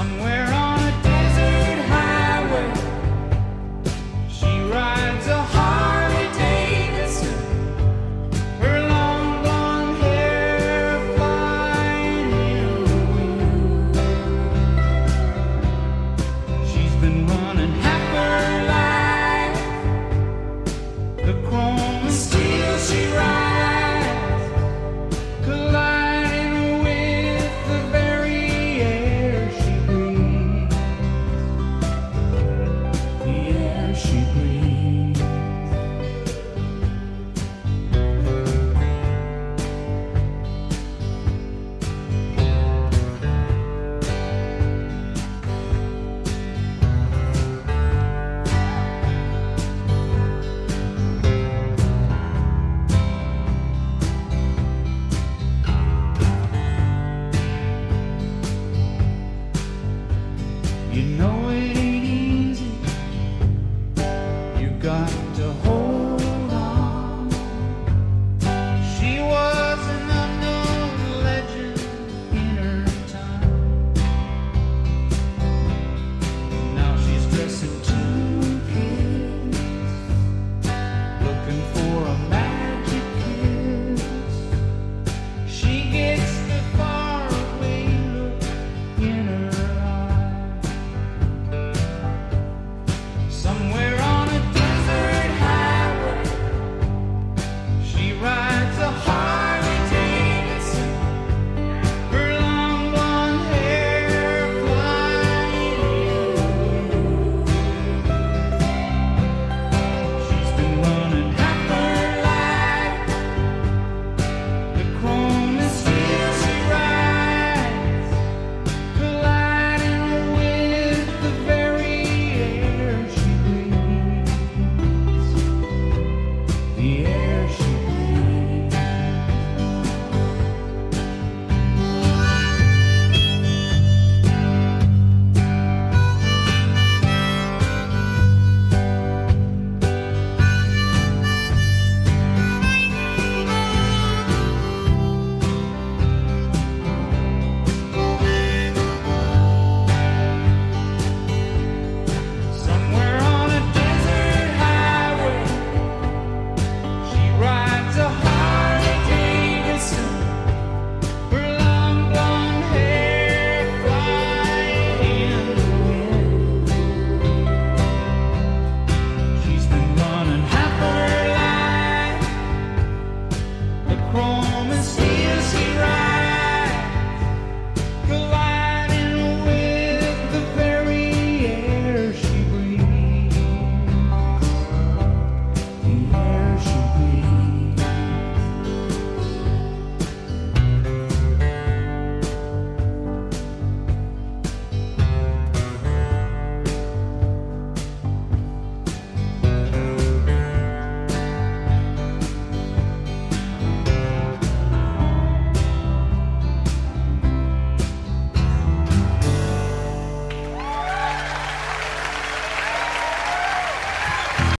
Somewhere You know it.